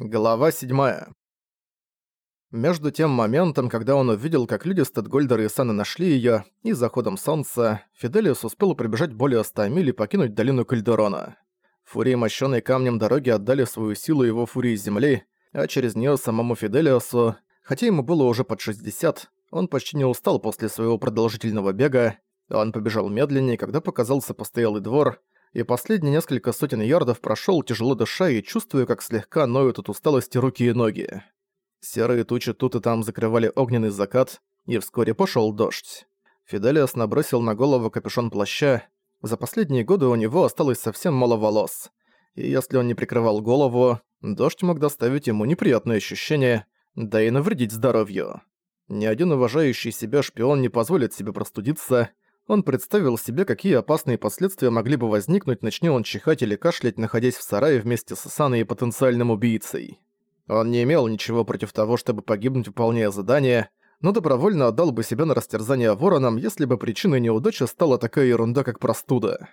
Глава 7. Между тем моментом, когда он увидел, как люди Стэдгольдера и Сана нашли её, и заходом солнца, Фиделиус успел пробежать более 100 миль и покинуть долину Кальдерона. Фурии, мощённой камнем дороги, отдали свою силу его фурии земли, а через неё самому Фиделиусу, хотя ему было уже под 60, он почти не устал после своего продолжительного бега, он побежал медленнее, когда показался постоялый двор, и последние несколько сотен ярдов прошёл тяжело дыша и чувствуя, как слегка ноют от усталости руки и ноги. Серые тучи тут и там закрывали огненный закат, и вскоре пошёл дождь. Фиделиас набросил на голову капюшон плаща. За последние годы у него осталось совсем мало волос. И если он не прикрывал голову, дождь мог доставить ему неприятные ощущения, да и навредить здоровью. Ни один уважающий себя шпион не позволит себе простудиться, он представил себе, какие опасные последствия могли бы возникнуть, начни он чихать или кашлять, находясь в сарае вместе с Асаной и потенциальным убийцей. Он не имел ничего против того, чтобы погибнуть, выполняя задание, но добровольно отдал бы себя на растерзание воронам, если бы причиной неудачи стала такая ерунда, как простуда.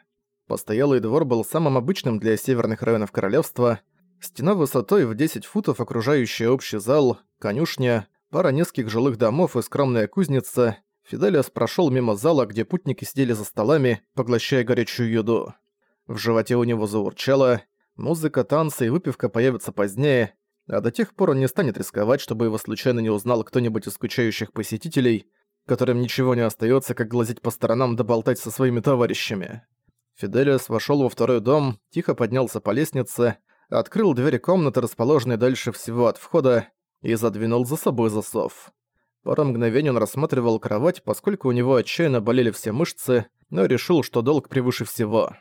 Постоялый двор был самым обычным для северных районов королевства. Стена высотой в 10 футов, окружающая общий зал, конюшня, пара низких жилых домов и скромная кузница, Фиделиас прошёл мимо зала, где путники сидели за столами, поглощая горячую еду. В животе у него заурчало, музыка, танцы и выпивка появятся позднее, а до тех пор он не станет рисковать, чтобы его случайно не узнал кто-нибудь из скучающих посетителей, которым ничего не остаётся, как глазеть по сторонам да болтать со своими товарищами. Фиделиас вошёл во второй дом, тихо поднялся по лестнице, открыл двери комнаты, расположенной дальше всего от входа, и задвинул за собой засов. Пару мгновений он рассматривал кровать, поскольку у него отчаянно болели все мышцы, но решил, что долг превыше всего.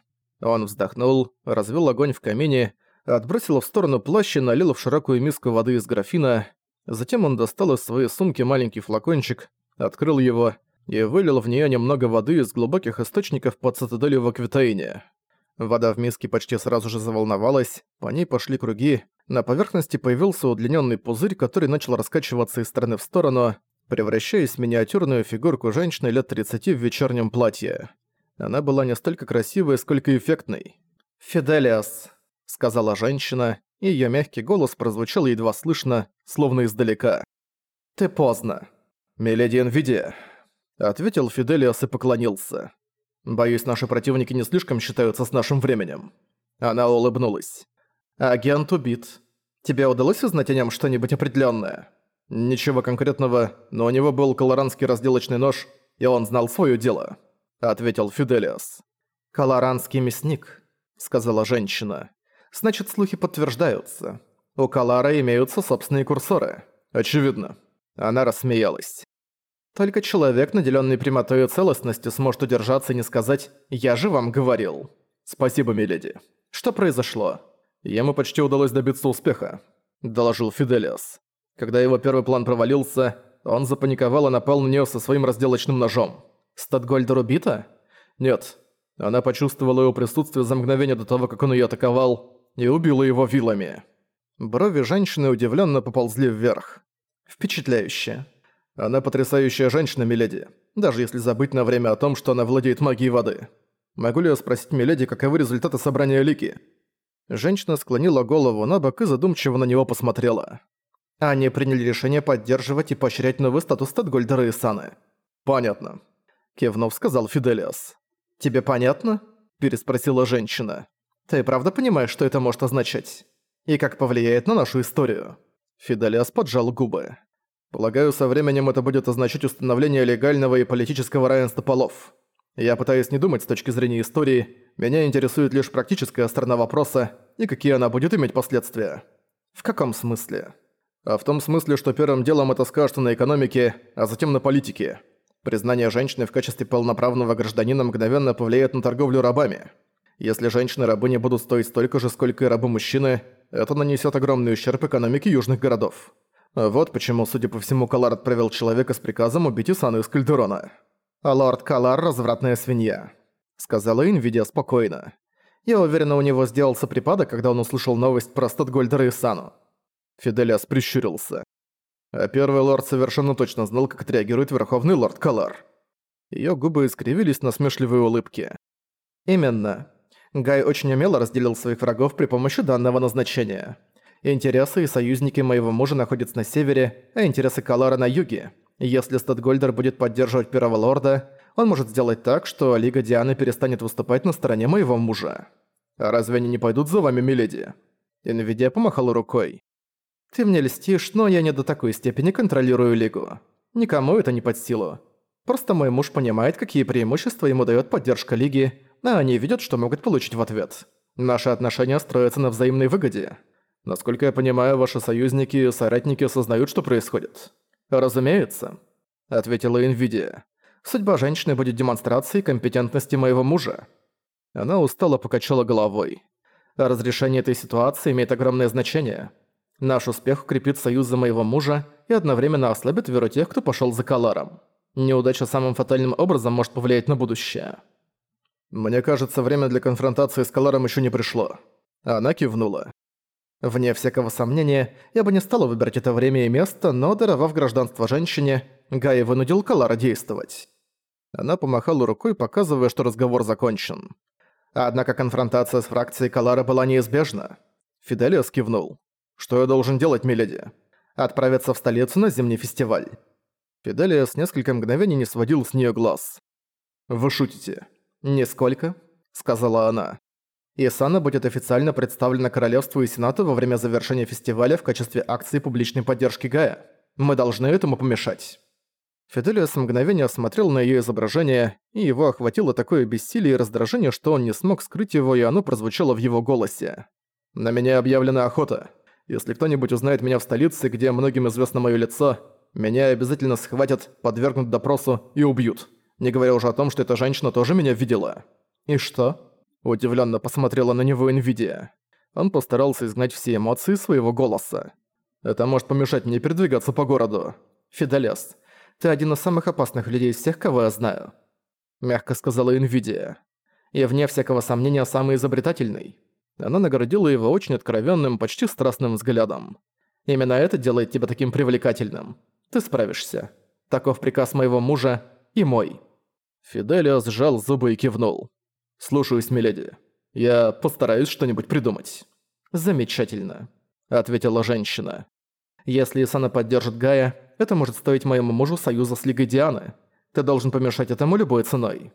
Он вздохнул, развел огонь в камине, отбросил в сторону плащ и налил в широкую миску воды из графина. Затем он достал из своей сумки маленький флакончик, открыл его и вылил в нее немного воды из глубоких источников под цитаделью в Аквитаине. Вода в миске почти сразу же заволновалась, по ней пошли круги, на поверхности появился удлиненный пузырь, который начал раскачиваться из стороны в сторону, превращаясь в миниатюрную фигурку женщины лет 30 в вечернем платье. Она была не столько красивой, сколько эффектной. «Фиделиас», — сказала женщина, и её мягкий голос прозвучал едва слышно, словно издалека. «Ты поздно». «Миледи Энвидия», — ответил Фиделиас и поклонился. «Боюсь, наши противники не слишком считаются с нашим временем». Она улыбнулась. «Агент убит. Тебе удалось узнать о нём что-нибудь определённое?» «Ничего конкретного, но у него был колоранский разделочный нож, и он знал своё дело», — ответил Фиделиас. «Колоранский мясник», — сказала женщина. «Значит, слухи подтверждаются. У Калара имеются собственные курсоры. Очевидно». Она рассмеялась. «Только человек, наделённый прямотой и целостностью, сможет удержаться и не сказать «я же вам говорил». «Спасибо, миледи». «Что произошло?» «Ему почти удалось добиться успеха», — доложил Фиделиас. Когда его первый план провалился, он запаниковал и напал на неё со своим разделочным ножом. Статгольдер убита? Нет. Она почувствовала его присутствие за мгновение до того, как он её атаковал, и убила его вилами. Брови женщины удивлённо поползли вверх. Впечатляюще. Она потрясающая женщина, миледи, даже если забыть на время о том, что она владеет магией воды. Могу ли я спросить миледи, каковы результаты собрания Лики? Женщина склонила голову на бок и задумчиво на него посмотрела. Они приняли решение поддерживать и поощрять новый статус Тедгольдера и Саны. «Понятно», — кивнув, сказал Фиделиас. «Тебе понятно?» — переспросила женщина. «Ты правда понимаешь, что это может означать? И как повлияет на нашу историю?» Фиделиас поджал губы. «Полагаю, со временем это будет означать установление легального и политического равенства полов. Я пытаюсь не думать с точки зрения истории, меня интересует лишь практическая сторона вопроса и какие она будет иметь последствия». «В каком смысле?» А в том смысле, что первым делом это скажется на экономике, а затем на политике. Признание женщины в качестве полноправного гражданина мгновенно повлияет на торговлю рабами. Если женщины-рабы не будут стоить столько же, сколько и рабы-мужчины, это нанесет огромный ущерб экономике южных городов. Вот почему, судя по всему, Калар отправил человека с приказом убить Исану из Кальдерона. «А лорд Калар – развратная свинья», – сказала Инвидия спокойно. Я уверена, у него сделался припадок, когда он услышал новость про Статгольдера Исану. Фиделиас прищурился. А первый лорд совершенно точно знал, как отреагирует верховный лорд Калар. Её губы искривились на смешливые улыбки. Именно. Гай очень умело разделил своих врагов при помощи данного назначения. Интересы и союзники моего мужа находятся на севере, а интересы Калара на юге. Если Стэдгольдер будет поддерживать Первого Лорда, он может сделать так, что Лига Дианы перестанет выступать на стороне моего мужа. А разве они не пойдут за вами, миледи?» Инвидия помахала рукой. «Ты мне льстишь, но я не до такой степени контролирую Лигу. Никому это не под силу. Просто мой муж понимает, какие преимущества ему дает поддержка Лиги, а они видят, что могут получить в ответ. Наши отношения строятся на взаимной выгоде. Насколько я понимаю, ваши союзники и соратники осознают, что происходит. Разумеется, ответила Инвидия. Судьба женщины будет демонстрацией компетентности моего мужа. Она устало покачала головой. Разрешение этой ситуации имеет огромное значение. Наш успех укрепит союзы моего мужа и одновременно ослабит веру тех, кто пошел за Каларом. Неудача самым фатальным образом может повлиять на будущее. «Мне кажется, время для конфронтации с Каларом еще не пришло». Она кивнула. Вне всякого сомнения, я бы не стала выбирать это время и место, но, даровав гражданство женщине, Гай вынудил Калара действовать. Она помахала рукой, показывая, что разговор закончен. Однако конфронтация с фракцией Калара была неизбежна. Фиделиос кивнул. «Что я должен делать, миледи?» «Отправиться в столицу на зимний фестиваль». Фиделиос несколько мгновений не сводил с нее глаз. «Вы шутите?» «Нисколько», — сказала она. «Исана будет официально представлена Королевству и Сенату во время завершения фестиваля в качестве акции публичной поддержки Гая. Мы должны этому помешать». Фиделиус мгновение смотрел на её изображение, и его охватило такое бессилие и раздражение, что он не смог скрыть его, и оно прозвучало в его голосе. «На меня объявлена охота. Если кто-нибудь узнает меня в столице, где многим известно моё лицо, меня обязательно схватят, подвергнут допросу и убьют. Не говоря уже о том, что эта женщина тоже меня видела. И что? Удивленно посмотрела на него Нвидия. Он постарался изгнать все эмоции своего голоса. Это может помешать мне передвигаться по городу. Фиделес, ты один из самых опасных людей из всех, кого я знаю. Мягко сказала Нвидия. И вне всякого сомнения самый изобретательный. Она наградила его очень откровенным, почти страстным взглядом. Именно это делает тебя таким привлекательным. Ты справишься. Таков приказ моего мужа и мой». Фиделио сжал зубы и кивнул. «Слушаюсь, миледи. Я постараюсь что-нибудь придумать». «Замечательно», — ответила женщина. «Если Исана поддержит Гая, это может стоить моему мужу союза с Лигой Дианы. Ты должен помешать этому любой ценой.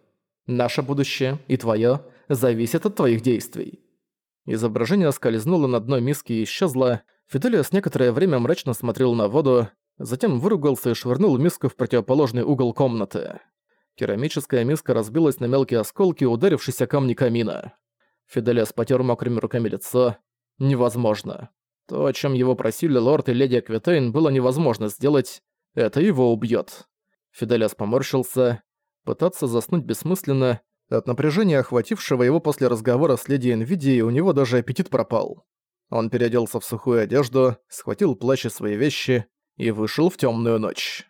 Наше будущее и твое зависит от твоих действий». Изображение скользнуло на дно миски и исчезло. Фиделиос некоторое время мрачно смотрел на воду, затем выругался и швырнул миску в противоположный угол комнаты. Керамическая миска разбилась на мелкие осколки, ударившись о камни камина. Фиделиас потер мокрыми руками лицо. Невозможно. То, о чем его просили лорд и леди Аквитейн, было невозможно сделать. Это его убьет. Фиделиас поморщился. Пытаться заснуть бессмысленно. От напряжения, охватившего его после разговора с леди Энвидией, у него даже аппетит пропал. Он переоделся в сухую одежду, схватил плащ и свои вещи и вышел в темную ночь.